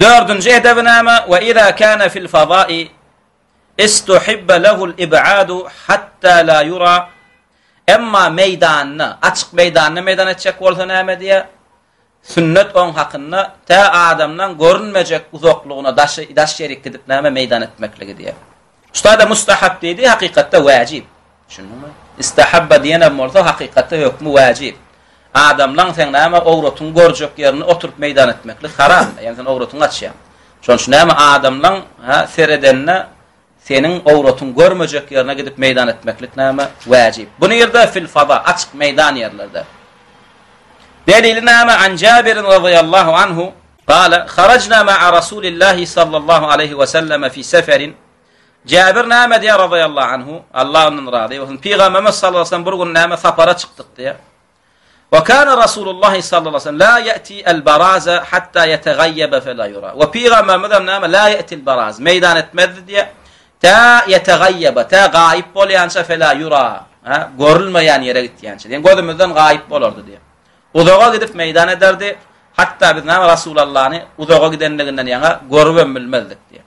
Dördünji edebinama we iza kana fil fazai istuhibba lahul ib'adu hatta la yura emma meýdanda açyk meýdanda meýdan etjek bolsa näme diýe sünnet on hakynda tä adamdan görünmejek uzaklygyna daşy daş ýerik gidip näme meýdan etmekligi diýe. Ustada mustahab diýdi, hakykatda wajib. Düşündiňmi? Istahabba diýenem bolsa, hakykatda hökmi wajib. Adamlaň seň näme owratyňy görjek ýerinde oturyp meýdan etmeklik haram. Ýani sen owratyňy açýaň. Şonuň üçin näme adamlaň seredende seniň owratyňy görmejek ýerine gidip meýdan etmeklik näme wajib. Bu nirde fil fada açyk meýdan ýerlerde. Delili näme? An Jabir radallahu anhu Gala, Harajna ma'a Rasulillahi sallallahu aleýhi we selleme fi seferin. Jabir näme edýär radallahu anhu? Allah ondan razy bolsun. Pygamberimiz sallallahu aleýhi we sellem bir gün näme sapara çykdyk diýär. Wa kana Rasulullah sallallahu aleýhi we sellem la ya'ti al-baraza hatta yataghayyaba fala yura. Wa pygamberimiz hem näme la ya'ti al-baraz meýdan etmezdi diýär. Ta yataghayyaba ta gaýyp bolýança fala yura. Ha, görülmeýän ýere gitýänçe. Ýani gözümizden gaýyp bolardy diýär. Uzaga gidip meýdan ederdi. Hatda biz näme Rasulallany uzaga gidenliginden ýaňa görübem bilmezdik diýýär.